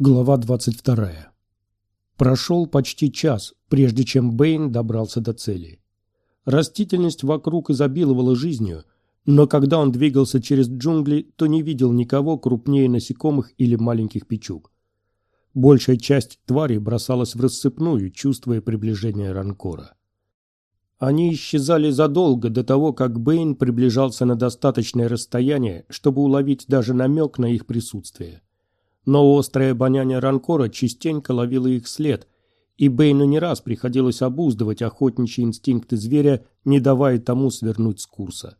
Глава 22. Прошел почти час, прежде чем Бэйн добрался до цели. Растительность вокруг изобиловала жизнью, но когда он двигался через джунгли, то не видел никого крупнее насекомых или маленьких печук. Большая часть тварей бросалась в рассыпную, чувствуя приближение ранкора. Они исчезали задолго до того, как Бэйн приближался на достаточное расстояние, чтобы уловить даже намек на их присутствие но острое обоняние Ранкора частенько ловило их след, и Бэйну не раз приходилось обуздывать охотничьи инстинкты зверя, не давая тому свернуть с курса.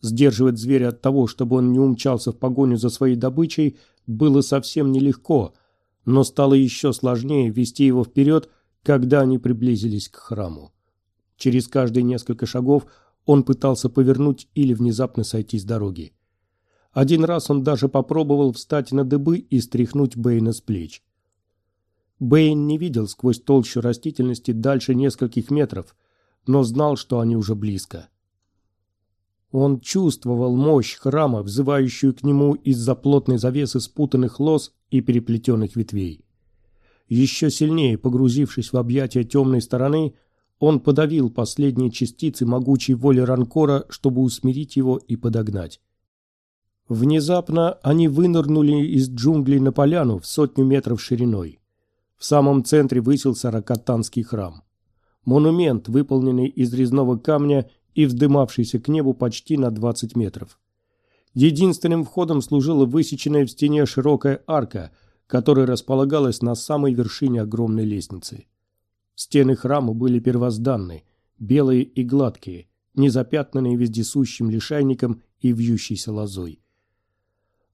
Сдерживать зверя от того, чтобы он не умчался в погоню за своей добычей, было совсем нелегко, но стало еще сложнее вести его вперед, когда они приблизились к храму. Через каждые несколько шагов он пытался повернуть или внезапно сойти с дороги. Один раз он даже попробовал встать на дыбы и стряхнуть Бэйна с плеч. Бэйн не видел сквозь толщу растительности дальше нескольких метров, но знал, что они уже близко. Он чувствовал мощь храма, взывающую к нему из-за плотной завесы спутанных лос и переплетенных ветвей. Еще сильнее погрузившись в объятия темной стороны, он подавил последние частицы могучей воли Ранкора, чтобы усмирить его и подогнать. Внезапно они вынырнули из джунглей на поляну в сотню метров шириной. В самом центре высился Ракатанский храм. Монумент, выполненный из резного камня и вздымавшийся к небу почти на 20 метров. Единственным входом служила высеченная в стене широкая арка, которая располагалась на самой вершине огромной лестницы. Стены храма были первозданны, белые и гладкие, не запятнанные вездесущим лишайником и вьющейся лозой.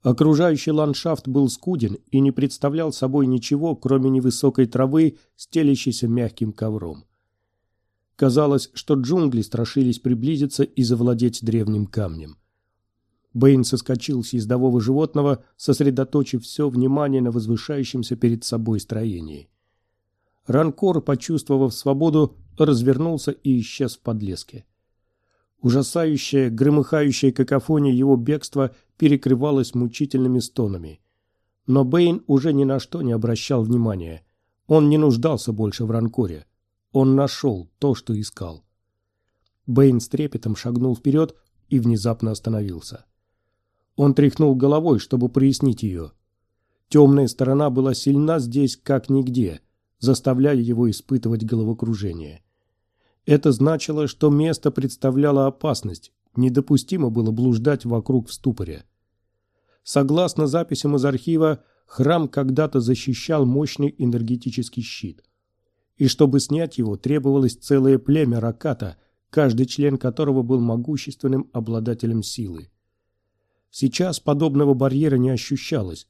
Окружающий ландшафт был скуден и не представлял собой ничего, кроме невысокой травы, стелящейся мягким ковром. Казалось, что джунгли страшились приблизиться и завладеть древним камнем. Бэйн соскочил с ездового животного, сосредоточив все внимание на возвышающемся перед собой строении. Ранкор, почувствовав свободу, развернулся и исчез в подлеске. Ужасающая, громыхающая какофония его бегства перекрывалась мучительными стонами. Но Бэйн уже ни на что не обращал внимания. Он не нуждался больше в ранкоре. Он нашел то, что искал. Бэйн с трепетом шагнул вперед и внезапно остановился. Он тряхнул головой, чтобы прояснить ее. Темная сторона была сильна здесь как нигде, заставляя его испытывать головокружение. Это значило, что место представляло опасность, недопустимо было блуждать вокруг в ступоре. Согласно записям из архива, храм когда-то защищал мощный энергетический щит. И чтобы снять его, требовалось целое племя Раката, каждый член которого был могущественным обладателем силы. Сейчас подобного барьера не ощущалось,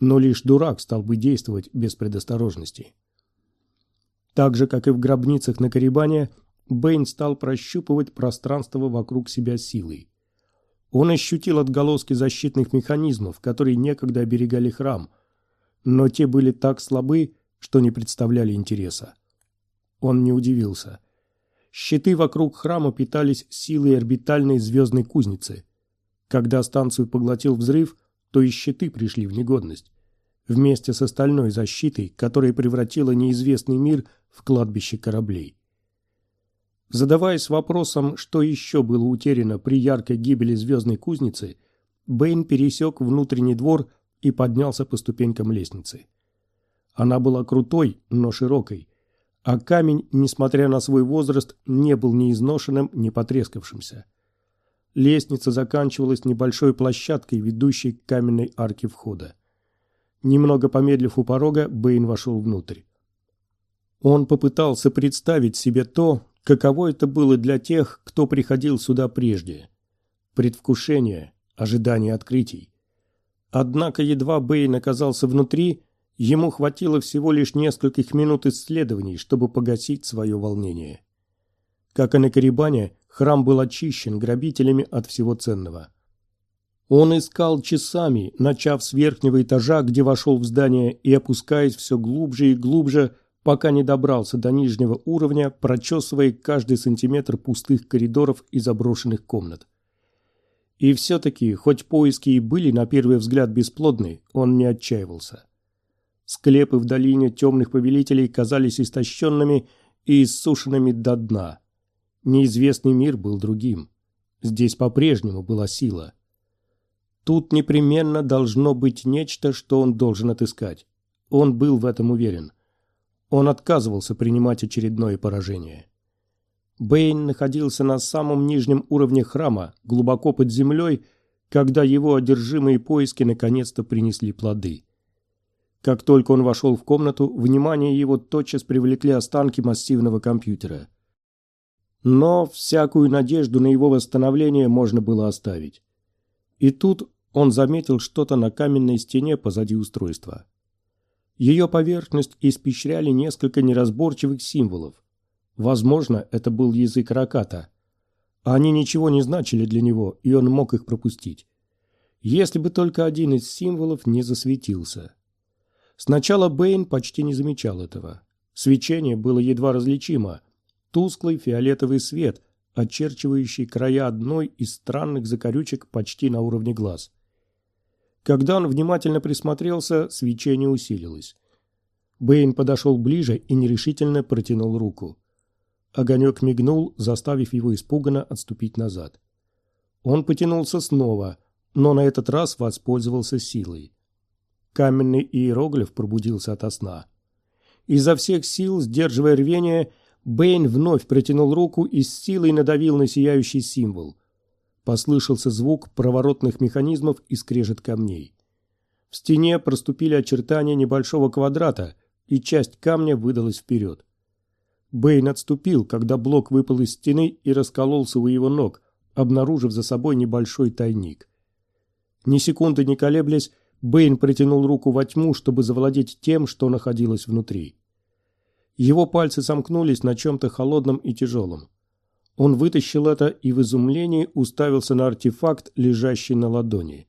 но лишь дурак стал бы действовать без предосторожности. Так же, как и в гробницах на Карибане, Бэйн стал прощупывать пространство вокруг себя силой. Он ощутил отголоски защитных механизмов, которые некогда оберегали храм, но те были так слабы, что не представляли интереса. Он не удивился. Щиты вокруг храма питались силой орбитальной звездной кузницы. Когда станцию поглотил взрыв, то и щиты пришли в негодность. Вместе с остальной защитой, которая превратила неизвестный мир в кладбище кораблей. Задаваясь вопросом, что еще было утеряно при яркой гибели звездной кузницы, Бэйн пересек внутренний двор и поднялся по ступенькам лестницы. Она была крутой, но широкой, а камень, несмотря на свой возраст, не был ни изношенным, ни потрескавшимся. Лестница заканчивалась небольшой площадкой, ведущей к каменной арке входа. Немного помедлив у порога, Бэйн вошел внутрь. Он попытался представить себе то, Каково это было для тех, кто приходил сюда прежде? Предвкушение, ожидание открытий. Однако едва Бэйн оказался внутри, ему хватило всего лишь нескольких минут исследований, чтобы погасить свое волнение. Как и на Карибане, храм был очищен грабителями от всего ценного. Он искал часами, начав с верхнего этажа, где вошел в здание, и опускаясь все глубже и глубже, пока не добрался до нижнего уровня, прочесывая каждый сантиметр пустых коридоров и заброшенных комнат. И все-таки, хоть поиски и были на первый взгляд бесплодны, он не отчаивался. Склепы в долине темных повелителей казались истощенными и иссушенными до дна. Неизвестный мир был другим. Здесь по-прежнему была сила. Тут непременно должно быть нечто, что он должен отыскать. Он был в этом уверен. Он отказывался принимать очередное поражение. Бэйн находился на самом нижнем уровне храма, глубоко под землей, когда его одержимые поиски наконец-то принесли плоды. Как только он вошел в комнату, внимание его тотчас привлекли останки массивного компьютера. Но всякую надежду на его восстановление можно было оставить. И тут он заметил что-то на каменной стене позади устройства. Ее поверхность испещряли несколько неразборчивых символов. Возможно, это был язык раката. Они ничего не значили для него, и он мог их пропустить. Если бы только один из символов не засветился. Сначала Бэйн почти не замечал этого. Свечение было едва различимо. Тусклый фиолетовый свет, очерчивающий края одной из странных закорючек почти на уровне глаз. Когда он внимательно присмотрелся, свечение усилилось. Бэйн подошел ближе и нерешительно протянул руку. Огонек мигнул, заставив его испуганно отступить назад. Он потянулся снова, но на этот раз воспользовался силой. Каменный иероглиф пробудился ото сна. Изо всех сил, сдерживая рвение, Бэйн вновь протянул руку и с силой надавил на сияющий символ. Послышался звук проворотных механизмов и скрежет камней. В стене проступили очертания небольшого квадрата, и часть камня выдалась вперед. Бэйн отступил, когда блок выпал из стены и раскололся у его ног, обнаружив за собой небольшой тайник. Ни секунды не колеблясь, Бэйн протянул руку во тьму, чтобы завладеть тем, что находилось внутри. Его пальцы сомкнулись на чем-то холодном и тяжелом. Он вытащил это и в изумлении уставился на артефакт, лежащий на ладони.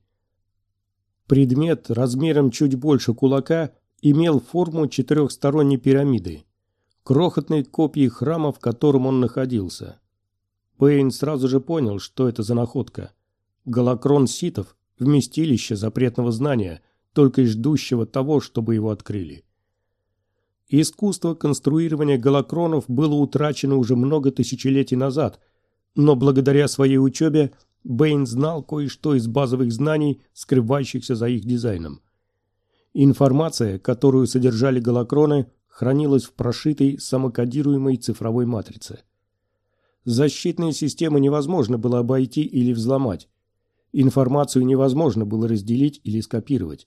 Предмет размером чуть больше кулака имел форму четырехсторонней пирамиды, крохотной копии храма, в котором он находился. Пейн сразу же понял, что это за находка. Голокрон ситов – вместилище запретного знания, только и ждущего того, чтобы его открыли. Искусство конструирования голокронов было утрачено уже много тысячелетий назад, но благодаря своей учебе Бэйн знал кое-что из базовых знаний, скрывающихся за их дизайном. Информация, которую содержали голокроны, хранилась в прошитой самокодируемой цифровой матрице. Защитные системы невозможно было обойти или взломать. Информацию невозможно было разделить или скопировать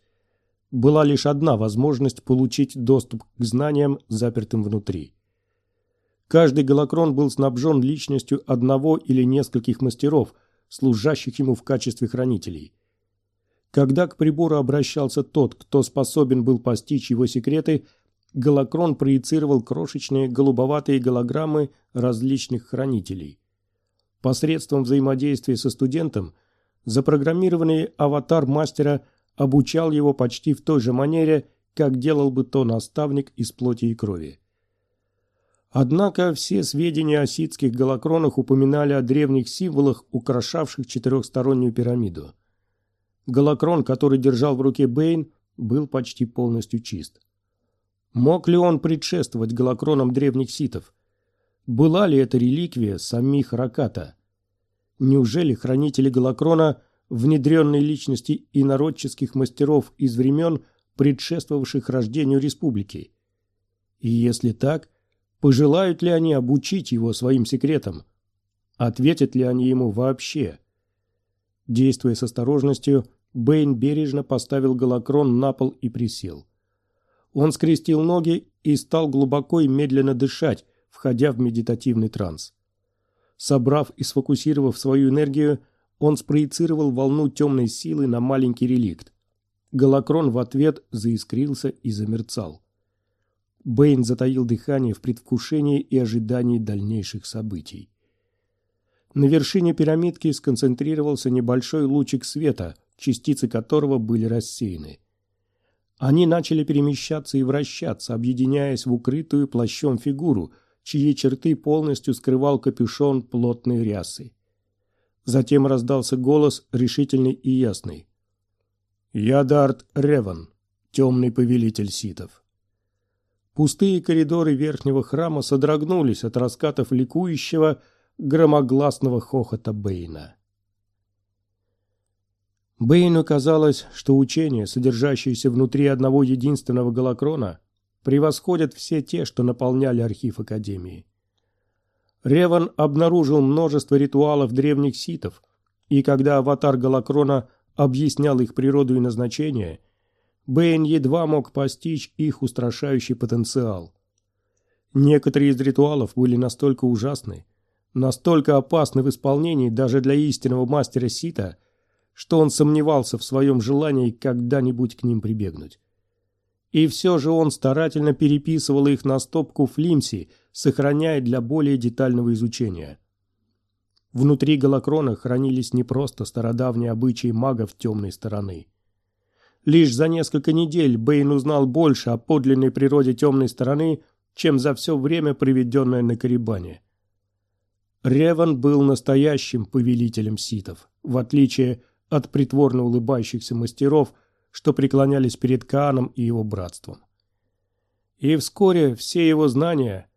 была лишь одна возможность получить доступ к знаниям, запертым внутри. Каждый голокрон был снабжен личностью одного или нескольких мастеров, служащих ему в качестве хранителей. Когда к прибору обращался тот, кто способен был постичь его секреты, голокрон проецировал крошечные голубоватые голограммы различных хранителей. Посредством взаимодействия со студентом запрограммированный аватар мастера – обучал его почти в той же манере, как делал бы то наставник из плоти и крови. Однако все сведения о ситских голокронах упоминали о древних символах, украшавших четырехстороннюю пирамиду. Голокрон, который держал в руке Бэйн, был почти полностью чист. Мог ли он предшествовать голокронам древних ситов? Была ли это реликвия самих Раката? Неужели хранители голокрона внедренной личности инородческих мастеров из времен, предшествовавших рождению республики? И если так, пожелают ли они обучить его своим секретам? Ответят ли они ему вообще? Действуя с осторожностью, Бэйн бережно поставил голокрон на пол и присел. Он скрестил ноги и стал глубоко и медленно дышать, входя в медитативный транс. Собрав и сфокусировав свою энергию, он спроецировал волну темной силы на маленький реликт. Голокрон в ответ заискрился и замерцал. Бэйн затаил дыхание в предвкушении и ожидании дальнейших событий. На вершине пирамидки сконцентрировался небольшой лучик света, частицы которого были рассеяны. Они начали перемещаться и вращаться, объединяясь в укрытую плащом фигуру, чьи черты полностью скрывал капюшон плотной рясы. Затем раздался голос, решительный и ясный. «Я Дарт Реван, темный повелитель ситов. Пустые коридоры верхнего храма содрогнулись от раскатов ликующего, громогласного хохота Бэйна. Бэйну казалось, что учения, содержащиеся внутри одного единственного голокрона, превосходят все те, что наполняли архив Академии. Реван обнаружил множество ритуалов древних ситов, и когда аватар Галакрона объяснял их природу и назначение, Бэйн едва мог постичь их устрашающий потенциал. Некоторые из ритуалов были настолько ужасны, настолько опасны в исполнении даже для истинного мастера сита, что он сомневался в своем желании когда-нибудь к ним прибегнуть. И все же он старательно переписывал их на стопку флимси, сохраняя для более детального изучения. Внутри голокрона хранились не просто стародавние обычаи магов темной стороны. Лишь за несколько недель Бэйн узнал больше о подлинной природе темной стороны, чем за все время, проведенное на Карибане. Реван был настоящим повелителем ситов, в отличие от притворно улыбающихся мастеров, что преклонялись перед Кааном и его братством. И вскоре все его знания,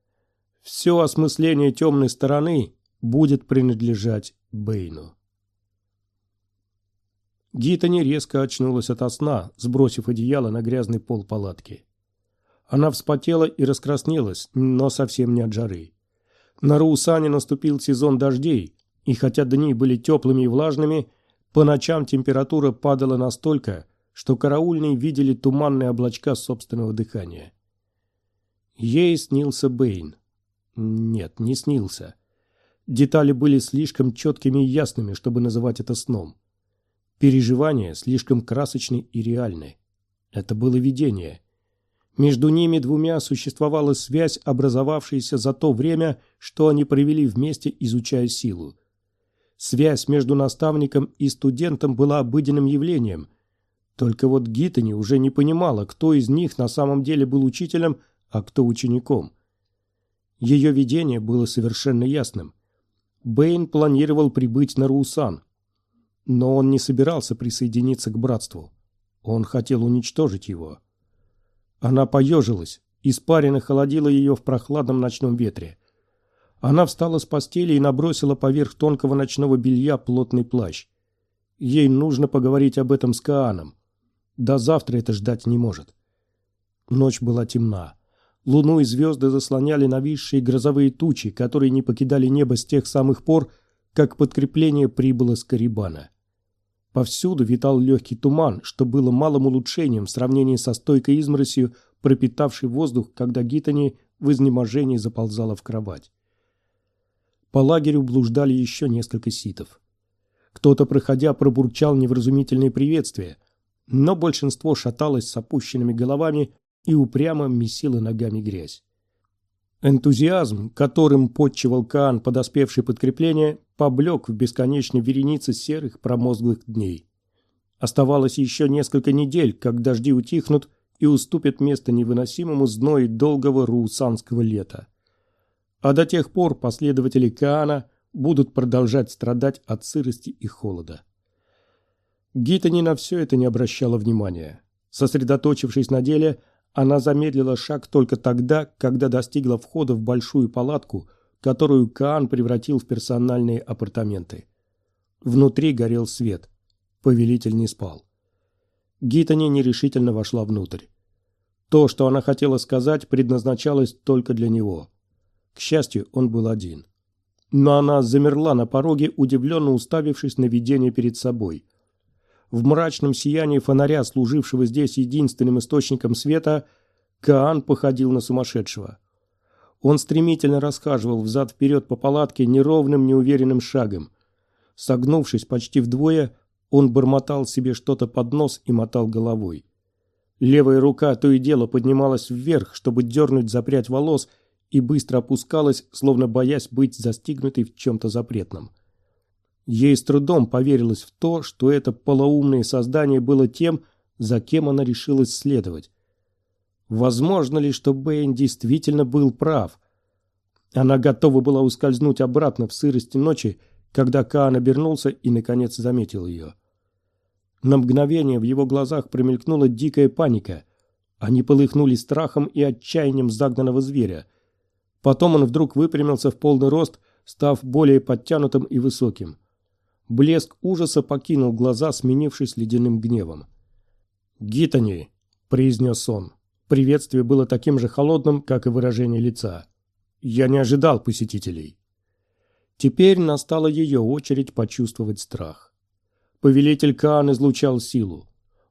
все осмысление темной стороны будет принадлежать Бэйну. Гитани резко очнулась ото сна, сбросив одеяло на грязный пол палатки. Она вспотела и раскраснелась, но совсем не от жары. На Руусане наступил сезон дождей, и хотя дни были теплыми и влажными, по ночам температура падала настолько, что караульные видели туманные облачка собственного дыхания. Ей снился Бэйн. Нет, не снился. Детали были слишком четкими и ясными, чтобы называть это сном. Переживания слишком красочны и реальны. Это было видение. Между ними двумя существовала связь, образовавшаяся за то время, что они провели вместе, изучая силу. Связь между наставником и студентом была обыденным явлением, только вот Гитани уже не понимала, кто из них на самом деле был учителем, а кто учеником. Ее видение было совершенно ясным. Бэйн планировал прибыть на Русан, но он не собирался присоединиться к братству. Он хотел уничтожить его. Она поежилась, испарина холодила ее в прохладном ночном ветре. Она встала с постели и набросила поверх тонкого ночного белья плотный плащ. Ей нужно поговорить об этом с Кааном. До завтра это ждать не может. Ночь была темна. Луну и звезды заслоняли нависшие грозовые тучи, которые не покидали небо с тех самых пор, как подкрепление прибыло с Карибана. Повсюду витал легкий туман, что было малым улучшением в сравнении со стойкой изморосью, пропитавшей воздух, когда Гитани в изнеможении заползала в кровать. По лагерю блуждали еще несколько ситов. Кто-то, проходя, пробурчал невразумительные приветствия, но большинство шаталось с опущенными головами и упрямо месило ногами грязь. Энтузиазм, которым подчевал Каан подоспевшее подкрепление, поблек в бесконечной веренице серых промозглых дней. Оставалось еще несколько недель, как дожди утихнут и уступят место невыносимому зною долгого руусанского лета. А до тех пор последователи Каана будут продолжать страдать от сырости и холода. Гита ни на все это не обращала внимания. Сосредоточившись на деле, она замедлила шаг только тогда, когда достигла входа в большую палатку, которую Каан превратил в персональные апартаменты. Внутри горел свет. Повелитель не спал. Гитани нерешительно вошла внутрь. То, что она хотела сказать, предназначалось только для него. К счастью, он был один. Но она замерла на пороге, удивленно уставившись на видение перед собой – в мрачном сиянии фонаря, служившего здесь единственным источником света, Каан походил на сумасшедшего. Он стремительно расхаживал взад-вперед по палатке неровным, неуверенным шагом. Согнувшись почти вдвое, он бормотал себе что-то под нос и мотал головой. Левая рука то и дело поднималась вверх, чтобы дернуть запрять волос, и быстро опускалась, словно боясь быть застигнутой в чем-то запретном. Ей с трудом поверилось в то, что это полоумное создание было тем, за кем она решилась следовать. Возможно ли, что Бэйн действительно был прав? Она готова была ускользнуть обратно в сырости ночи, когда Каан обернулся и, наконец, заметил ее. На мгновение в его глазах промелькнула дикая паника. Они полыхнули страхом и отчаянием загнанного зверя. Потом он вдруг выпрямился в полный рост, став более подтянутым и высоким. Блеск ужаса покинул глаза, сменившись ледяным гневом. «Гитани!» – произнес он. Приветствие было таким же холодным, как и выражение лица. «Я не ожидал посетителей». Теперь настала ее очередь почувствовать страх. Повелитель Каан излучал силу.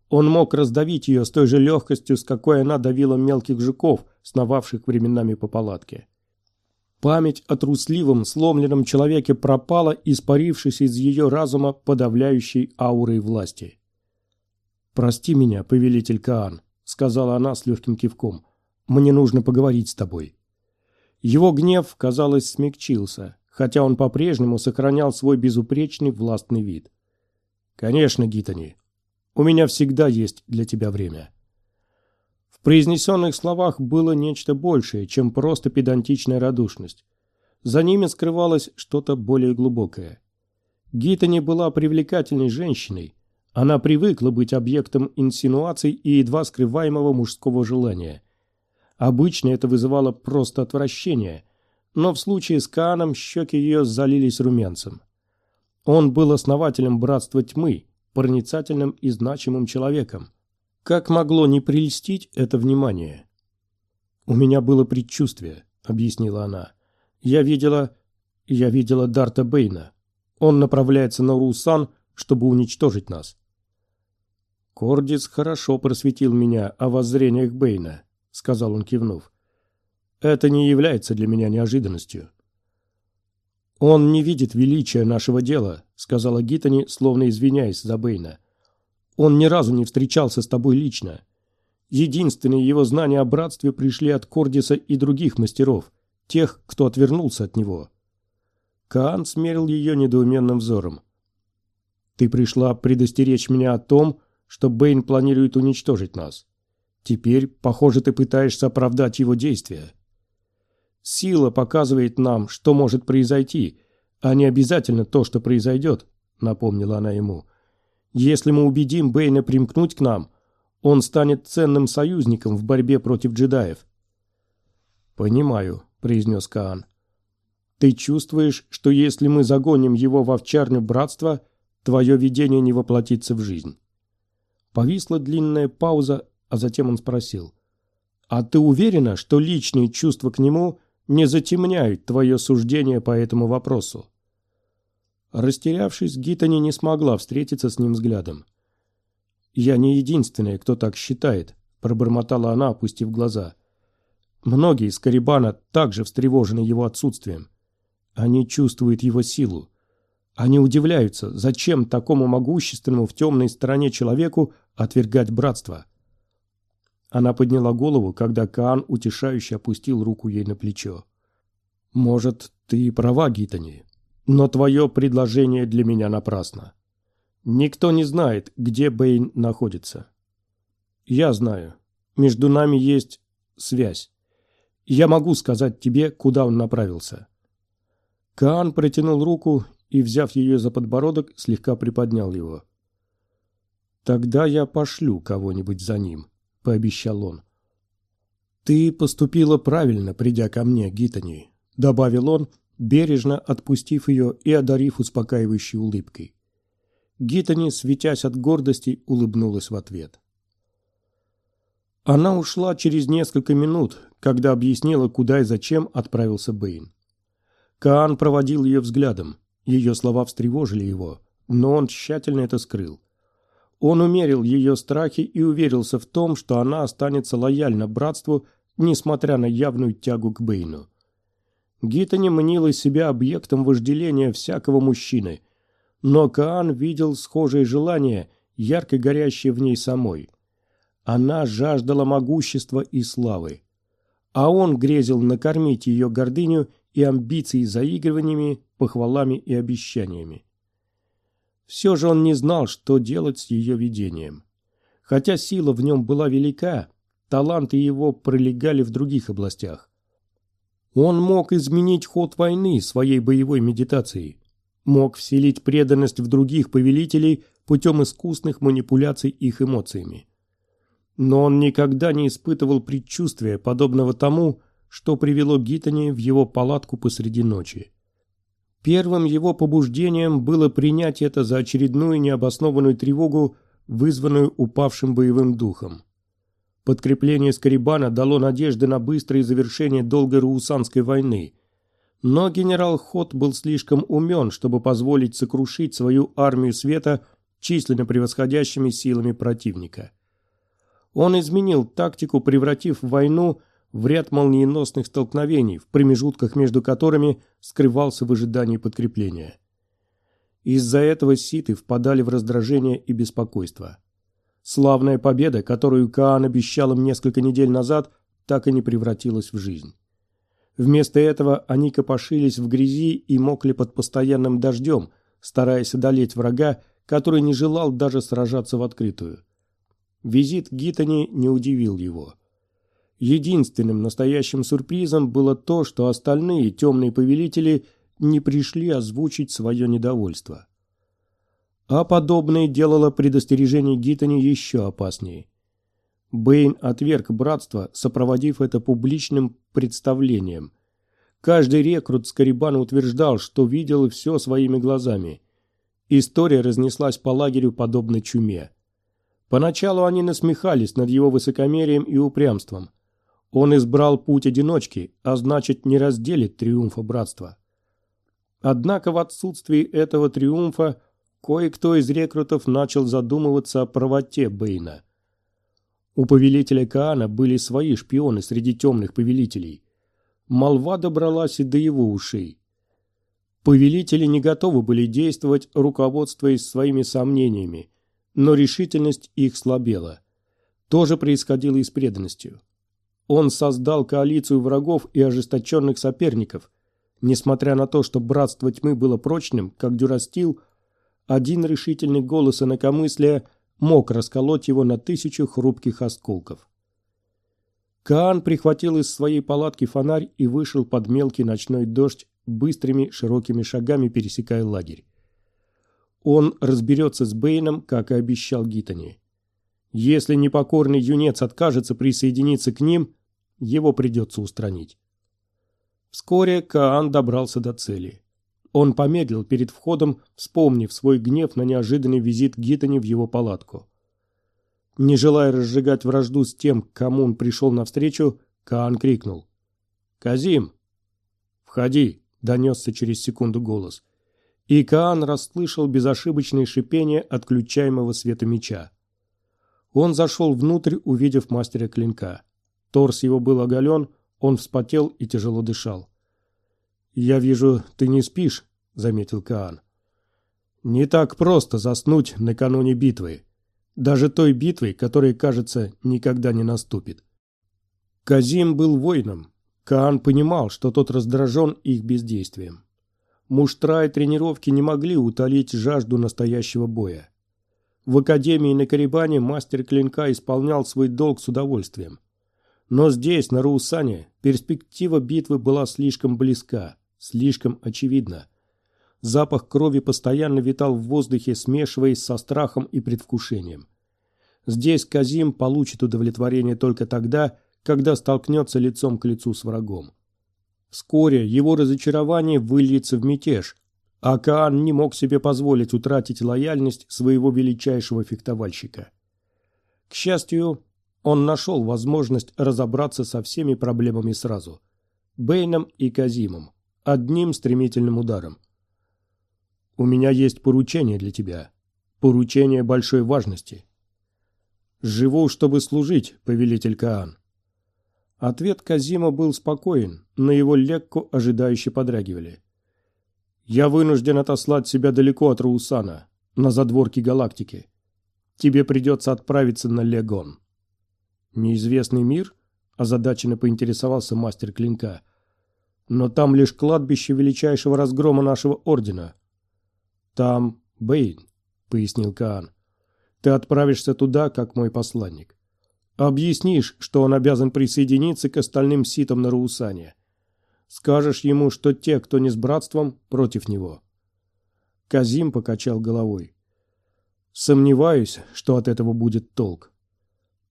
Он мог раздавить ее с той же легкостью, с какой она давила мелких жуков, сновавших временами по палатке. Память о трусливом, сломленном человеке пропала, испарившись из ее разума подавляющей аурой власти. «Прости меня, повелитель Каан», — сказала она с легким кивком. «Мне нужно поговорить с тобой». Его гнев, казалось, смягчился, хотя он по-прежнему сохранял свой безупречный властный вид. «Конечно, Гитани. У меня всегда есть для тебя время» произнесенных словах было нечто большее, чем просто педантичная радушность. За ними скрывалось что-то более глубокое. Гитани была привлекательной женщиной. Она привыкла быть объектом инсинуаций и едва скрываемого мужского желания. Обычно это вызывало просто отвращение, но в случае с Кааном щеки ее залились румянцем. Он был основателем Братства Тьмы, проницательным и значимым человеком. Как могло не прельстить это внимание? «У меня было предчувствие», — объяснила она. «Я видела... я видела Дарта Бейна. Он направляется на Русан, чтобы уничтожить нас». «Кордис хорошо просветил меня о воззрениях Бейна», — сказал он, кивнув. «Это не является для меня неожиданностью». «Он не видит величия нашего дела», — сказала Гитани, словно извиняясь за Бейна. Он ни разу не встречался с тобой лично. Единственные его знания о братстве пришли от Кордиса и других мастеров, тех, кто отвернулся от него. Каан смерил ее недоуменным взором. «Ты пришла предостеречь меня о том, что Бэйн планирует уничтожить нас. Теперь, похоже, ты пытаешься оправдать его действия. Сила показывает нам, что может произойти, а не обязательно то, что произойдет», — напомнила она ему. Если мы убедим Бэйна примкнуть к нам, он станет ценным союзником в борьбе против джедаев. «Понимаю», — произнес Каан. «Ты чувствуешь, что если мы загоним его в овчарню братства, твое видение не воплотится в жизнь?» Повисла длинная пауза, а затем он спросил. «А ты уверена, что личные чувства к нему не затемняют твое суждение по этому вопросу?» Растерявшись, Гитани не смогла встретиться с ним взглядом. «Я не единственная, кто так считает», – пробормотала она, опустив глаза. «Многие из Карибана также встревожены его отсутствием. Они чувствуют его силу. Они удивляются, зачем такому могущественному в темной стороне человеку отвергать братство». Она подняла голову, когда Каан утешающе опустил руку ей на плечо. «Может, ты права, Гитани. Но твое предложение для меня напрасно. Никто не знает, где Бэйн находится. Я знаю. Между нами есть связь. Я могу сказать тебе, куда он направился. Каан протянул руку и, взяв ее за подбородок, слегка приподнял его. «Тогда я пошлю кого-нибудь за ним», — пообещал он. «Ты поступила правильно, придя ко мне, Гитани», — добавил он, бережно отпустив ее и одарив успокаивающей улыбкой. Гитани, светясь от гордости, улыбнулась в ответ. Она ушла через несколько минут, когда объяснила, куда и зачем отправился Бэйн. Каан проводил ее взглядом. Ее слова встревожили его, но он тщательно это скрыл. Он умерил ее страхи и уверился в том, что она останется лояльна братству, несмотря на явную тягу к Бэйну. Гитани мнила себя объектом вожделения всякого мужчины, но Каан видел схожее желание, ярко горящее в ней самой. Она жаждала могущества и славы, а он грезил накормить ее гордыню и амбиции заигрываниями, похвалами и обещаниями. Все же он не знал, что делать с ее видением. Хотя сила в нем была велика, таланты его пролегали в других областях. Он мог изменить ход войны своей боевой медитацией, мог вселить преданность в других повелителей, путем искусных манипуляций их эмоциями. Но он никогда не испытывал предчувствия, подобного тому, что привело Гитани в его палатку посреди ночи. Первым его побуждением было принять это за очередную необоснованную тревогу, вызванную упавшим боевым духом. Подкрепление Скарибана дало надежды на быстрое завершение долгой Руусанской войны. Но генерал Хот был слишком умен, чтобы позволить сокрушить свою армию света численно превосходящими силами противника. Он изменил тактику, превратив войну в ряд молниеносных столкновений, в промежутках между которыми скрывался в ожидании подкрепления. Из-за этого ситы впадали в раздражение и беспокойство. Славная победа, которую Каан обещал им несколько недель назад, так и не превратилась в жизнь. Вместо этого они копошились в грязи и мокли под постоянным дождем, стараясь одолеть врага, который не желал даже сражаться в открытую. Визит Гитани не удивил его. Единственным настоящим сюрпризом было то, что остальные темные повелители не пришли озвучить свое недовольство. А подобное делало предостережение Гитани еще опаснее. Бэйн отверг братство, сопроводив это публичным представлением. Каждый рекрут Скарибана утверждал, что видел все своими глазами. История разнеслась по лагерю подобно чуме. Поначалу они насмехались над его высокомерием и упрямством. Он избрал путь одиночки, а значит не разделит триумфа братства. Однако в отсутствии этого триумфа кое-кто из рекрутов начал задумываться о правоте Бэйна. У повелителя Каана были свои шпионы среди темных повелителей. Молва добралась и до его ушей. Повелители не готовы были действовать, руководствуясь своими сомнениями, но решительность их слабела. То же происходило и с преданностью. Он создал коалицию врагов и ожесточенных соперников. Несмотря на то, что братство тьмы было прочным, как дюрастил – один решительный голос инакомыслия мог расколоть его на тысячу хрупких осколков. Каан прихватил из своей палатки фонарь и вышел под мелкий ночной дождь, быстрыми широкими шагами пересекая лагерь. Он разберется с Бэйном, как и обещал Гитани. Если непокорный юнец откажется присоединиться к ним, его придется устранить. Вскоре Каан добрался до цели. Он помедлил перед входом, вспомнив свой гнев на неожиданный визит Гитани в его палатку. Не желая разжигать вражду с тем, к кому он пришел навстречу, Каан крикнул. «Казим!» «Входи!» — донесся через секунду голос. И Каан расслышал безошибочное шипение отключаемого света меча. Он зашел внутрь, увидев мастера клинка. Торс его был оголен, он вспотел и тяжело дышал. «Я вижу, ты не спишь», — заметил Каан. «Не так просто заснуть накануне битвы. Даже той битвы, которая, кажется, никогда не наступит». Казим был воином. Каан понимал, что тот раздражен их бездействием. Муштра и тренировки не могли утолить жажду настоящего боя. В академии на Карибане мастер клинка исполнял свой долг с удовольствием. Но здесь, на Руусане, перспектива битвы была слишком близка. Слишком очевидно. Запах крови постоянно витал в воздухе, смешиваясь со страхом и предвкушением. Здесь Казим получит удовлетворение только тогда, когда столкнется лицом к лицу с врагом. Вскоре его разочарование выльется в мятеж, а Каан не мог себе позволить утратить лояльность своего величайшего фехтовальщика. К счастью, он нашел возможность разобраться со всеми проблемами сразу – Бейном и Казимом одним стремительным ударом. «У меня есть поручение для тебя. Поручение большой важности». «Живу, чтобы служить, повелитель Каан». Ответ Казима был спокоен, но его лекку ожидающе подрагивали. «Я вынужден отослать себя далеко от Руусана, на задворке галактики. Тебе придется отправиться на Легон». «Неизвестный мир?» – озадаченно поинтересовался мастер клинка – но там лишь кладбище величайшего разгрома нашего ордена. Там Бэйн, пояснил Каан. Ты отправишься туда, как мой посланник. Объяснишь, что он обязан присоединиться к остальным ситам на Руусане. Скажешь ему, что те, кто не с братством, против него. Казим покачал головой. Сомневаюсь, что от этого будет толк.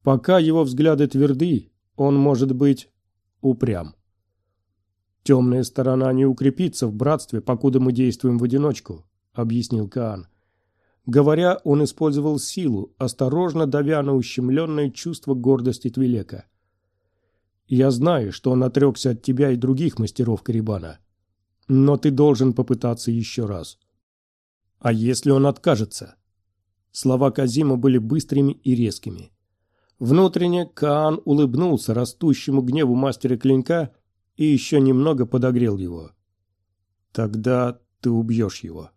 Пока его взгляды тверды, он может быть упрям. «Темная сторона не укрепится в братстве, покуда мы действуем в одиночку», — объяснил Каан. Говоря, он использовал силу, осторожно давя на ущемленное чувство гордости Твилека. «Я знаю, что он отрекся от тебя и других мастеров Карибана, но ты должен попытаться еще раз». «А если он откажется?» Слова Казима были быстрыми и резкими. Внутренне Каан улыбнулся растущему гневу мастера клинка и еще немного подогрел его. «Тогда ты убьешь его».